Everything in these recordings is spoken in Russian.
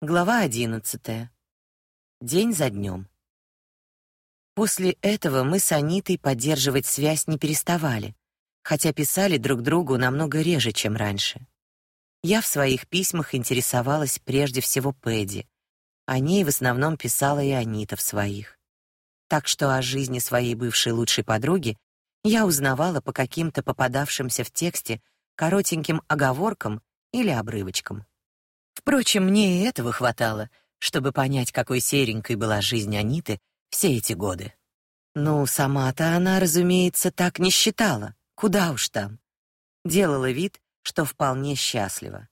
Глава одиннадцатая. День за днем. После этого мы с Анитой поддерживать связь не переставали, хотя писали друг другу намного реже, чем раньше. Я в своих письмах интересовалась прежде всего Пэдди. О ней в основном писала и Анита в своих. Так что о жизни своей бывшей лучшей подруги я узнавала по каким-то попадавшимся в тексте коротеньким оговоркам или обрывочкам. Впрочем, мне и этого хватало, чтобы понять, какой серенькой была жизнь Аниты все эти годы. Ну, сама-то она, разумеется, так не считала. Куда уж там. Делала вид, что вполне счастлива.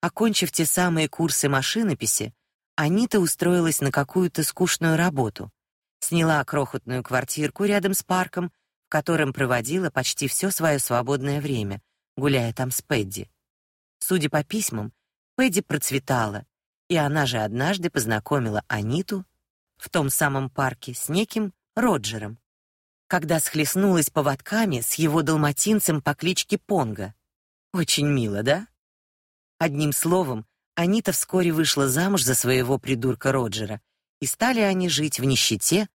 Окончив те самые курсы машинописи, Анита устроилась на какую-то скучную работу. Сняла крохотную квартирку рядом с парком, в котором проводила почти все свое свободное время, гуляя там с Пэдди. Судя по письмам, Пэдди процветала, и она же однажды познакомила Аниту в том самом парке с неким Роджером, когда схлестнулась поводками с его далматинцем по кличке Понго. Очень мило, да? Одним словом, Анита вскоре вышла замуж за своего придурка Роджера, и стали они жить в нищете,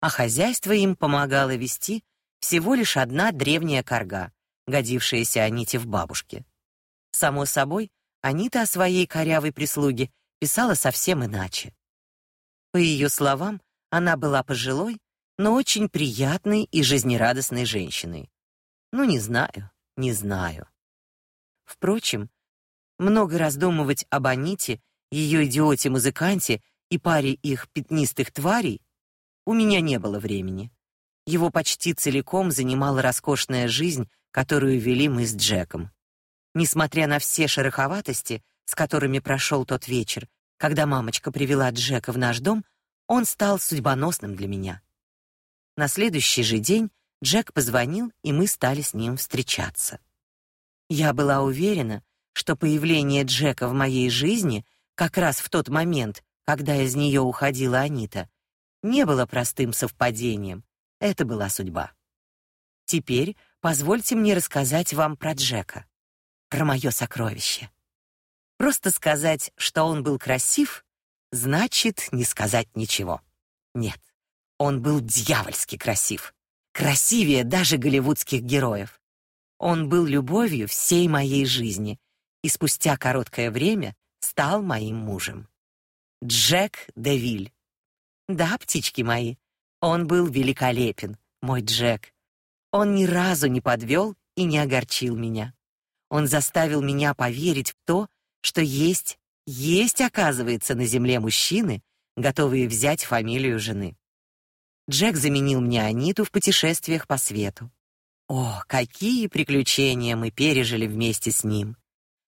а хозяйство им помогала вести всего лишь одна древняя карга, годившаяся Аните в бабушке. Само собой, Анита о своей корявой прислуге писала совсем иначе. По ее словам, она была пожилой, но очень приятной и жизнерадостной женщиной. Ну, не знаю, не знаю. Впрочем, много раздумывать об Аните, ее идиоте-музыканте и паре их пятнистых тварей у меня не было времени. Его почти целиком занимала роскошная жизнь, которую вели мы с Джеком. Несмотря на все шероховатости, с которыми прошел тот вечер, когда мамочка привела Джека в наш дом, он стал судьбоносным для меня. На следующий же день Джек позвонил, и мы стали с ним встречаться. Я была уверена, что появление Джека в моей жизни как раз в тот момент, когда из нее уходила Анита, не было простым совпадением. Это была судьба. Теперь позвольте мне рассказать вам про Джека про мое сокровище. Просто сказать, что он был красив, значит не сказать ничего. Нет, он был дьявольски красив. Красивее даже голливудских героев. Он был любовью всей моей жизни и спустя короткое время стал моим мужем. Джек Девиль. Да, птички мои, он был великолепен, мой Джек. Он ни разу не подвел и не огорчил меня. Он заставил меня поверить в то, что есть, есть, оказывается, на земле мужчины, готовые взять фамилию жены. Джек заменил мне Аниту в путешествиях по свету. О, какие приключения мы пережили вместе с ним.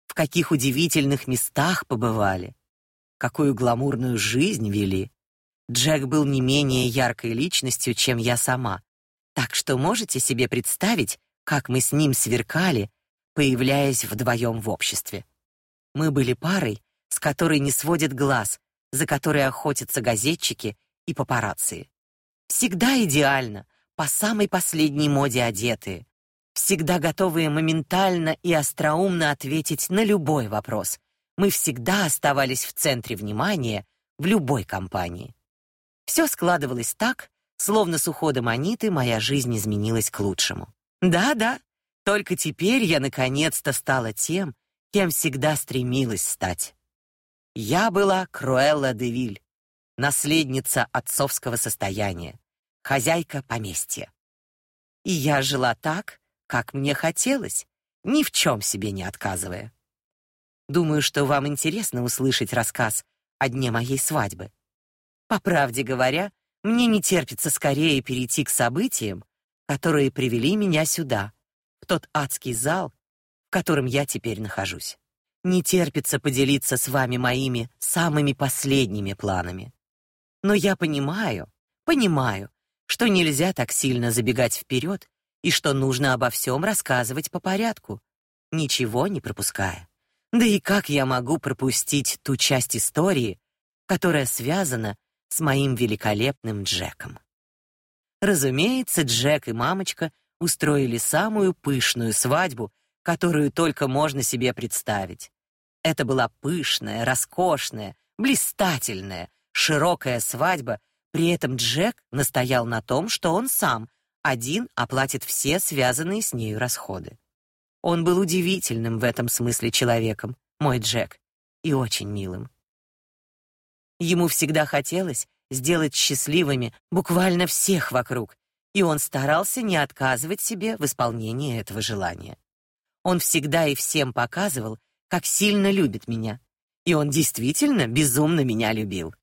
В каких удивительных местах побывали. Какую гламурную жизнь вели. Джек был не менее яркой личностью, чем я сама. Так что можете себе представить, как мы с ним сверкали появляясь вдвоем в обществе. Мы были парой, с которой не сводят глаз, за которой охотятся газетчики и папарацци. Всегда идеально, по самой последней моде одетые, всегда готовые моментально и остроумно ответить на любой вопрос. Мы всегда оставались в центре внимания в любой компании. Все складывалось так, словно с уходом Аниты моя жизнь изменилась к лучшему. Да-да, только теперь я наконец-то стала тем, кем всегда стремилась стать. Я была Круэлла де Виль, наследница отцовского состояния, хозяйка поместья. И я жила так, как мне хотелось, ни в чем себе не отказывая. Думаю, что вам интересно услышать рассказ о дне моей свадьбы. По правде говоря, мне не терпится скорее перейти к событиям, которые привели меня сюда, тот адский зал, в котором я теперь нахожусь. Не терпится поделиться с вами моими самыми последними планами. Но я понимаю, понимаю, что нельзя так сильно забегать вперед и что нужно обо всем рассказывать по порядку, ничего не пропуская. Да и как я могу пропустить ту часть истории, которая связана с моим великолепным Джеком? Разумеется, Джек и мамочка устроили самую пышную свадьбу, которую только можно себе представить. Это была пышная, роскошная, блистательная, широкая свадьба. При этом Джек настоял на том, что он сам один оплатит все связанные с нею расходы. Он был удивительным в этом смысле человеком, мой Джек, и очень милым. Ему всегда хотелось сделать счастливыми буквально всех вокруг, и он старался не отказывать себе в исполнении этого желания. Он всегда и всем показывал, как сильно любит меня, и он действительно безумно меня любил.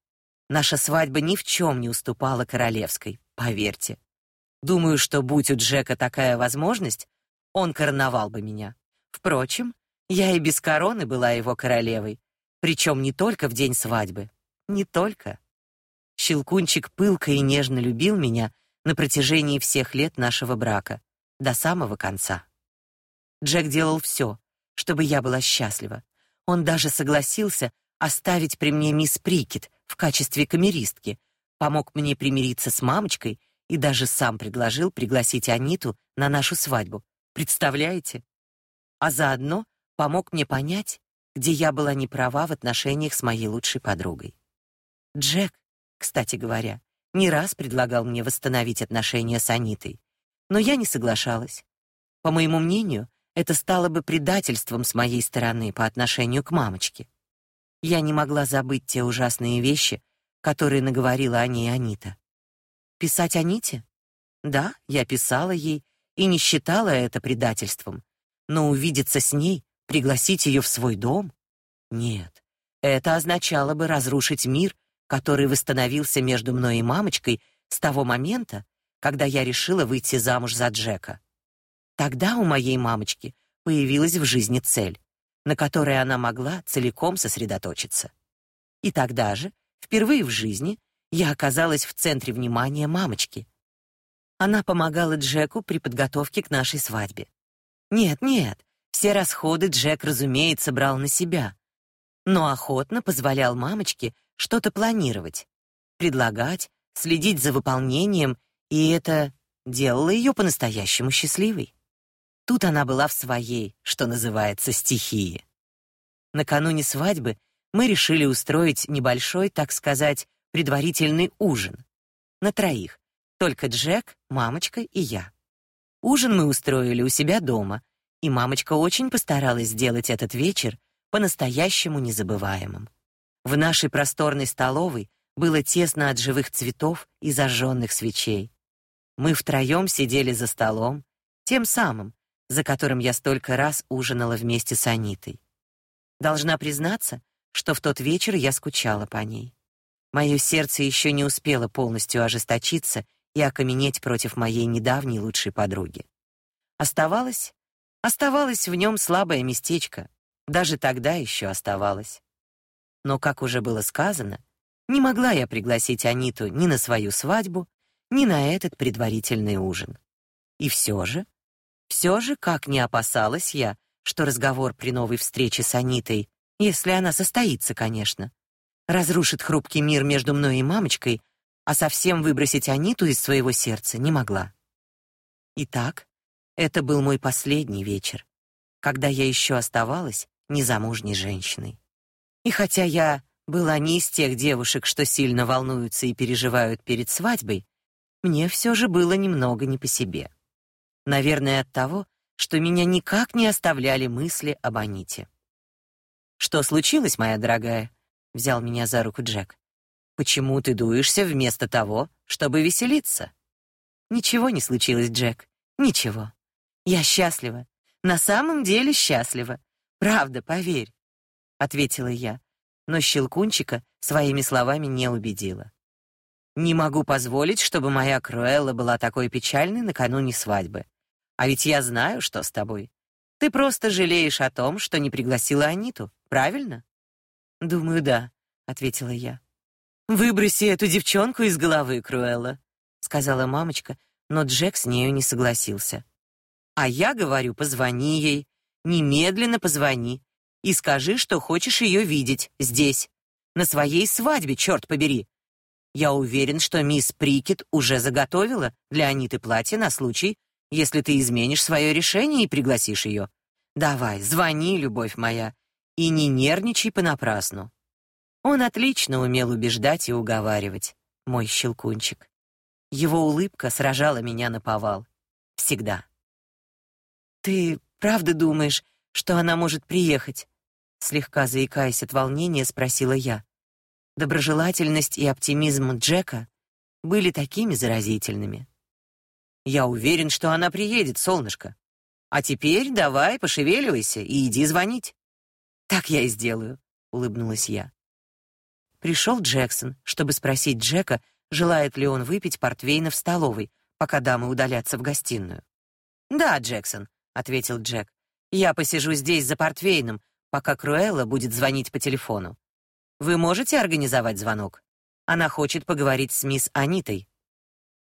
Наша свадьба ни в чем не уступала королевской, поверьте. Думаю, что будь у Джека такая возможность, он короновал бы меня. Впрочем, я и без короны была его королевой, причем не только в день свадьбы, не только. Щелкунчик пылко и нежно любил меня на протяжении всех лет нашего брака, до самого конца. Джек делал все, чтобы я была счастлива. Он даже согласился оставить при мне мисс Прикет в качестве камеристки, помог мне примириться с мамочкой и даже сам предложил пригласить Аниту на нашу свадьбу. Представляете? А заодно помог мне понять, где я была не права в отношениях с моей лучшей подругой. Джек, кстати говоря, не раз предлагал мне восстановить отношения с Анитой, но я не соглашалась. По моему мнению, это стало бы предательством с моей стороны по отношению к мамочке. Я не могла забыть те ужасные вещи, которые наговорила о ней Анита. Писать Аните? Да, я писала ей и не считала это предательством. Но увидеться с ней, пригласить ее в свой дом? Нет. Это означало бы разрушить мир, который восстановился между мной и мамочкой с того момента, когда я решила выйти замуж за Джека. Тогда у моей мамочки появилась в жизни цель, на которой она могла целиком сосредоточиться. И тогда же, впервые в жизни, я оказалась в центре внимания мамочки. Она помогала Джеку при подготовке к нашей свадьбе. Нет, нет, все расходы Джек, разумеется, брал на себя, но охотно позволял мамочке что-то планировать, предлагать, следить за выполнением, и это делало ее по-настоящему счастливой. Тут она была в своей, что называется, стихии. Накануне свадьбы мы решили устроить небольшой, так сказать, предварительный ужин на троих, только Джек, мамочка и я. Ужин мы устроили у себя дома, и мамочка очень постаралась сделать этот вечер по-настоящему незабываемым. В нашей просторной столовой было тесно от живых цветов и зажженных свечей. Мы втроем сидели за столом, тем самым, за которым я столько раз ужинала вместе с Анитой. Должна признаться, что в тот вечер я скучала по ней. Мое сердце еще не успело полностью ожесточиться и окаменеть против моей недавней лучшей подруги. Оставалось, оставалось в нем слабое местечко, даже тогда еще оставалось. Но, как уже было сказано, не могла я пригласить Аниту ни на свою свадьбу, ни на этот предварительный ужин. И все же, все же, как не опасалась я, что разговор при новой встрече с Анитой, если она состоится, конечно, разрушит хрупкий мир между мной и мамочкой, а совсем выбросить Аниту из своего сердца не могла. Итак, это был мой последний вечер, когда я еще оставалась незамужней женщиной. И хотя я была не из тех девушек, что сильно волнуются и переживают перед свадьбой, мне все же было немного не по себе. Наверное, от того, что меня никак не оставляли мысли об Аните. Что случилось, моя дорогая? взял меня за руку Джек. Почему ты дуешься вместо того, чтобы веселиться? Ничего не случилось, Джек. Ничего. Я счастлива. На самом деле счастлива. Правда, поверь ответила я, но щелкунчика своими словами не убедила. Не могу позволить, чтобы моя Круэлла была такой печальной накануне свадьбы. А ведь я знаю, что с тобой. Ты просто жалеешь о том, что не пригласила Аниту, правильно? Думаю, да, ответила я. Выброси эту девчонку из головы, Круэлла, сказала мамочка, но Джек с нею не согласился. А я говорю, позвони ей, немедленно позвони и скажи, что хочешь ее видеть здесь, на своей свадьбе, черт побери. Я уверен, что мисс Прикет уже заготовила для Аниты платье на случай, если ты изменишь свое решение и пригласишь ее. Давай, звони, любовь моя, и не нервничай понапрасну. Он отлично умел убеждать и уговаривать, мой щелкунчик. Его улыбка сражала меня на повал. Всегда. Ты правда думаешь, что она может приехать? Слегка заикаясь от волнения, спросила я. Доброжелательность и оптимизм Джека были такими заразительными. Я уверен, что она приедет, солнышко. А теперь давай, пошевеливайся и иди звонить. Так я и сделаю, улыбнулась я. Пришел Джексон, чтобы спросить Джека, желает ли он выпить портвейна в столовой, пока дамы удалятся в гостиную. "Да, Джексон", ответил Джек. "Я посижу здесь за портвейном, пока Круэлла будет звонить по телефону. Вы можете организовать звонок? Она хочет поговорить с мисс Анитой".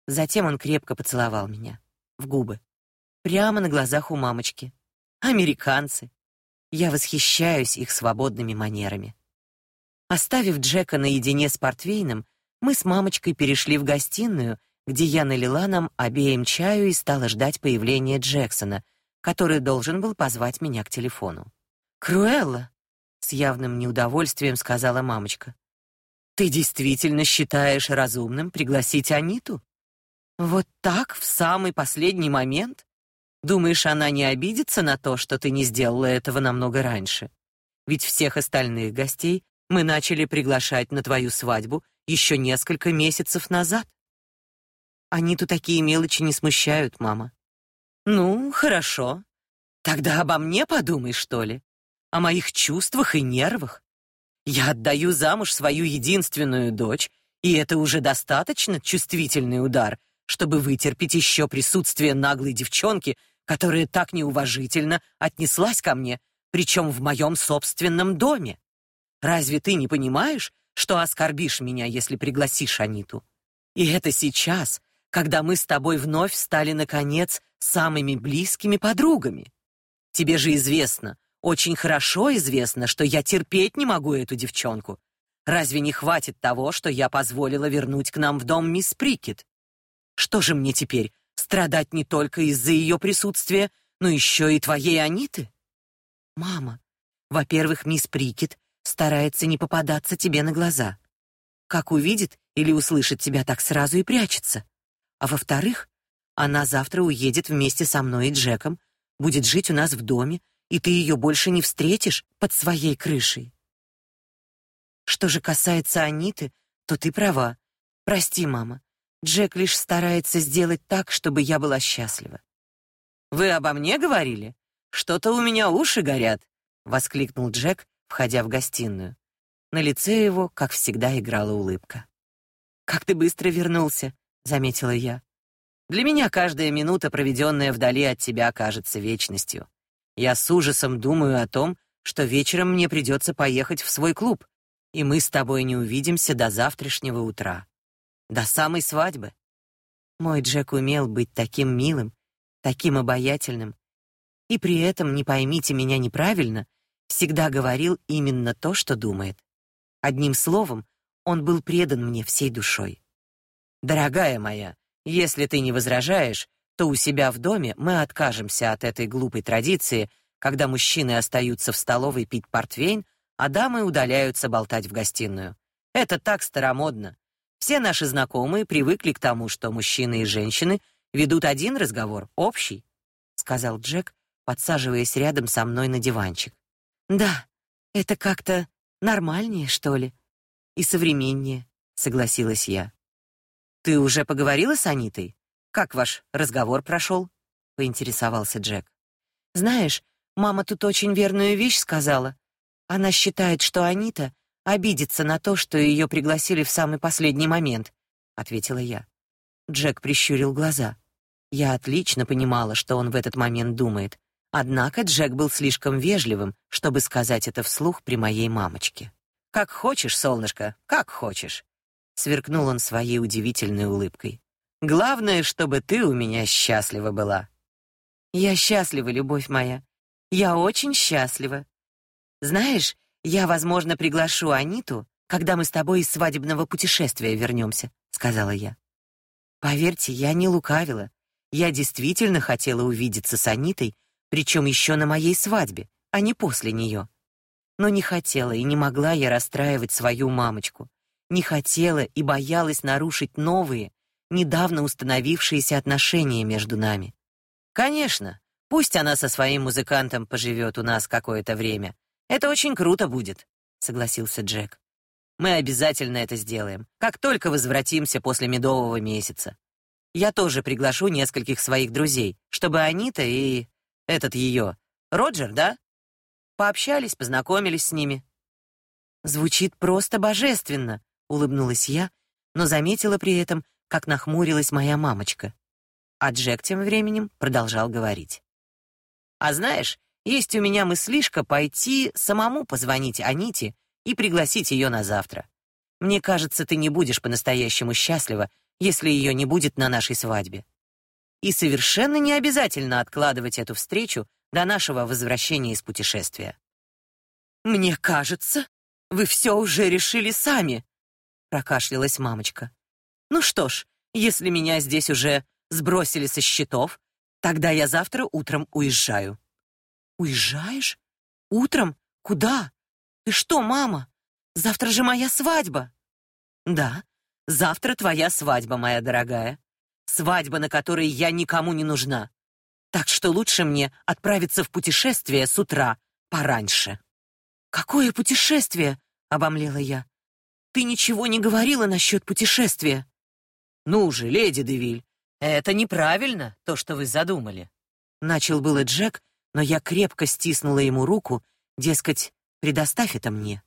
Затем он крепко поцеловал меня в губы, прямо на глазах у мамочки. Американцы. Я восхищаюсь их свободными манерами. Оставив Джека наедине с портвейном, мы с мамочкой перешли в гостиную, где я налила нам обеим чаю и стала ждать появления Джексона, который должен был позвать меня к телефону. Круэлла, с явным неудовольствием сказала мамочка. Ты действительно считаешь разумным пригласить Аниту? Вот так в самый последний момент? Думаешь, она не обидится на то, что ты не сделала этого намного раньше? Ведь всех остальных гостей мы начали приглашать на твою свадьбу еще несколько месяцев назад. Они тут такие мелочи не смущают, мама. Ну, хорошо. Тогда обо мне подумай, что ли? О моих чувствах и нервах. Я отдаю замуж свою единственную дочь, и это уже достаточно чувствительный удар, чтобы вытерпеть еще присутствие наглой девчонки, которая так неуважительно отнеслась ко мне, причем в моем собственном доме. Разве ты не понимаешь, что оскорбишь меня, если пригласишь Аниту. И это сейчас, когда мы с тобой вновь стали наконец самыми близкими подругами. Тебе же известно, очень хорошо известно, что я терпеть не могу эту девчонку. Разве не хватит того, что я позволила вернуть к нам в дом мисс Прикет? Что же мне теперь страдать не только из-за ее присутствия, но еще и твоей Аниты? Мама, во-первых, мисс Прикет старается не попадаться тебе на глаза. Как увидит или услышит тебя, так сразу и прячется. А во-вторых, она завтра уедет вместе со мной и Джеком, будет жить у нас в доме, и ты ее больше не встретишь под своей крышей. Что же касается Аниты, то ты права. Прости, мама. Джек лишь старается сделать так, чтобы я была счастлива. Вы обо мне говорили? Что-то у меня уши горят, воскликнул Джек, входя в гостиную. На лице его, как всегда, играла улыбка. Как ты быстро вернулся, заметила я. Для меня каждая минута, проведенная вдали от тебя, кажется вечностью. Я с ужасом думаю о том, что вечером мне придется поехать в свой клуб, и мы с тобой не увидимся до завтрашнего утра, до самой свадьбы. Мой Джек умел быть таким милым, таким обаятельным, и при этом, не поймите меня неправильно, всегда говорил именно то, что думает. Одним словом, он был предан мне всей душой. Дорогая моя, если ты не возражаешь, то у себя в доме мы откажемся от этой глупой традиции, когда мужчины остаются в столовой пить портвейн, а дамы удаляются болтать в гостиную. Это так старомодно. Все наши знакомые привыкли к тому, что мужчины и женщины ведут один разговор, общий, сказал Джек, подсаживаясь рядом со мной на диванчик. Да, это как-то нормальнее, что ли, и современнее, согласилась я. Ты уже поговорила с Анитой? Как ваш разговор прошел? поинтересовался Джек. Знаешь, мама тут очень верную вещь сказала. Она считает, что Анита обидится на то, что ее пригласили в самый последний момент, ответила я. Джек прищурил глаза. Я отлично понимала, что он в этот момент думает, Однако Джек был слишком вежливым, чтобы сказать это вслух при моей мамочке. Как хочешь, солнышко, как хочешь, сверкнул он своей удивительной улыбкой. Главное, чтобы ты у меня счастлива была. Я счастлива, любовь моя. Я очень счастлива. Знаешь, я, возможно, приглашу Аниту, когда мы с тобой из свадебного путешествия вернемся», — сказала я. Поверьте, я не лукавила. Я действительно хотела увидеться с Анитой причем еще на моей свадьбе, а не после нее. Но не хотела и не могла я расстраивать свою мамочку. Не хотела и боялась нарушить новые, недавно установившиеся отношения между нами. Конечно, пусть она со своим музыкантом поживет у нас какое-то время. Это очень круто будет, согласился Джек. Мы обязательно это сделаем, как только возвратимся после медового месяца. Я тоже приглашу нескольких своих друзей, чтобы Анита и этот ее Роджер, да? Пообщались, познакомились с ними. Звучит просто божественно, улыбнулась я, но заметила при этом, как нахмурилась моя мамочка. А Джек тем временем продолжал говорить. А знаешь, есть у меня мыслишка пойти самому позвонить Аните и пригласить ее на завтра. Мне кажется, ты не будешь по-настоящему счастлива, если ее не будет на нашей свадьбе. И совершенно не обязательно откладывать эту встречу до нашего возвращения из путешествия. Мне кажется, вы все уже решили сами, прокашлялась мамочка. Ну что ж, если меня здесь уже сбросили со счетов, тогда я завтра утром уезжаю. Уезжаешь? Утром? Куда? Ты что, мама? Завтра же моя свадьба. Да, завтра твоя свадьба, моя дорогая. Свадьба, на которой я никому не нужна. Так что лучше мне отправиться в путешествие с утра пораньше. Какое путешествие? обомлела я. Ты ничего не говорила насчет путешествия. Ну же, леди Девиль, это неправильно, то, что вы задумали. Начал было Джек, но я крепко стиснула ему руку, дескать, предоставь это мне.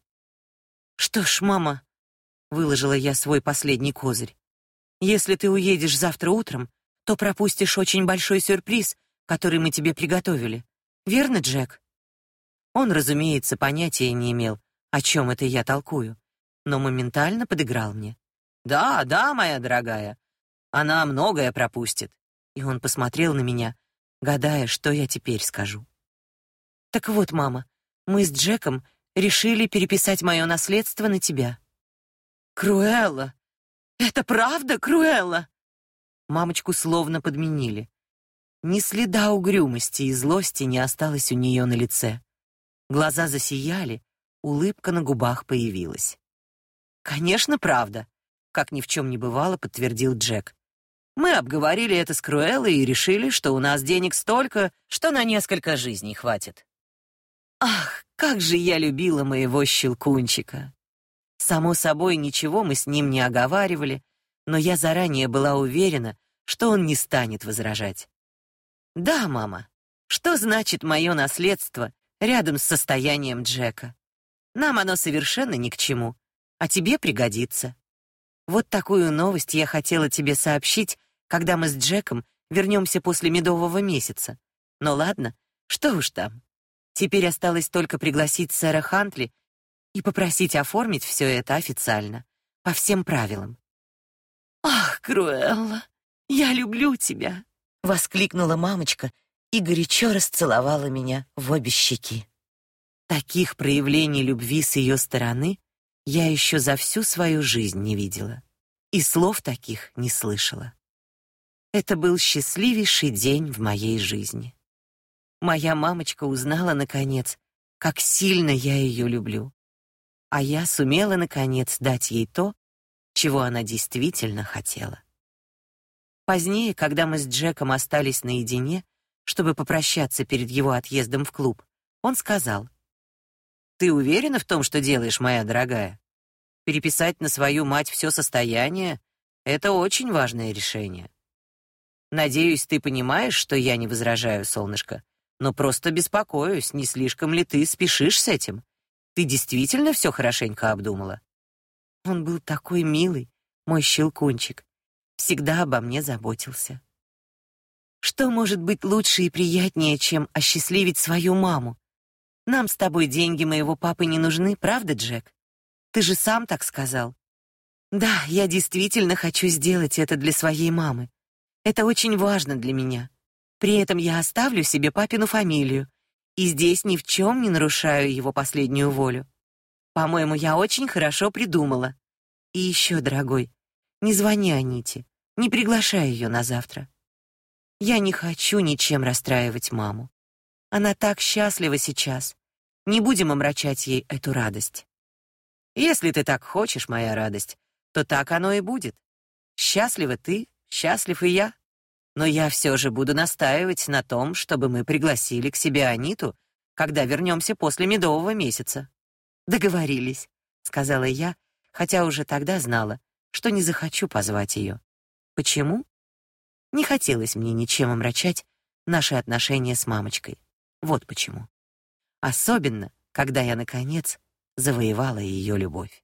Что ж, мама, выложила я свой последний козырь. Если ты уедешь завтра утром, то пропустишь очень большой сюрприз, который мы тебе приготовили. Верно, Джек? Он, разумеется, понятия не имел, о чем это я толкую, но моментально подыграл мне. Да, да, моя дорогая. Она многое пропустит. И он посмотрел на меня, гадая, что я теперь скажу. Так вот, мама, мы с Джеком решили переписать мое наследство на тебя. Круэлла. Это правда, Круэлла? Мамочку словно подменили. Ни следа угрюмости и злости не осталось у нее на лице. Глаза засияли, улыбка на губах появилась. Конечно, правда, как ни в чем не бывало, подтвердил Джек. Мы обговорили это с Круэллой и решили, что у нас денег столько, что на несколько жизней хватит. Ах, как же я любила моего щелкунчика. Само собой, ничего мы с ним не оговаривали, но я заранее была уверена, что он не станет возражать. Да, мама. Что значит мое наследство рядом с состоянием Джека? Нам оно совершенно ни к чему, а тебе пригодится. Вот такую новость я хотела тебе сообщить, когда мы с Джеком вернемся после медового месяца. Но ладно, что уж там. Теперь осталось только пригласить сэра Хантли и попросить оформить все это официально, по всем правилам. Ах, Круэлла, я люблю тебя, воскликнула мамочка и горячо расцеловала меня в обе щеки. Таких проявлений любви с ее стороны я еще за всю свою жизнь не видела и слов таких не слышала. Это был счастливейший день в моей жизни. Моя мамочка узнала наконец, как сильно я ее люблю. А я сумела наконец дать ей то, чего она действительно хотела. Позднее, когда мы с Джеком остались наедине, чтобы попрощаться перед его отъездом в клуб, он сказал: "Ты уверена в том, что делаешь, моя дорогая? Переписать на свою мать все состояние это очень важное решение. Надеюсь, ты понимаешь, что я не возражаю, солнышко, но просто беспокоюсь, не слишком ли ты спешишь с этим? Ты действительно все хорошенько обдумала?" Он был такой милый, мой щелкунчик всегда обо мне заботился. Что может быть лучше и приятнее, чем осчастливить свою маму? Нам с тобой деньги моего папы не нужны, правда, Джек? Ты же сам так сказал. Да, я действительно хочу сделать это для своей мамы. Это очень важно для меня. При этом я оставлю себе папину фамилию и здесь ни в чем не нарушаю его последнюю волю. По-моему, я очень хорошо придумала. И еще, дорогой, не звони Аните, не приглашай ее на завтра. Я не хочу ничем расстраивать маму. Она так счастлива сейчас. Не будем омрачать ей эту радость. Если ты так хочешь, моя радость, то так оно и будет. Счастлива ты, счастлив и я. Но я все же буду настаивать на том, чтобы мы пригласили к себе Аниту, когда вернемся после медового месяца. Договорились, сказала я, хотя уже тогда знала, что не захочу позвать ее. Почему? Не хотелось мне ничем омрачать наши отношения с мамочкой. Вот почему. Особенно, когда я наконец завоевала ее любовь.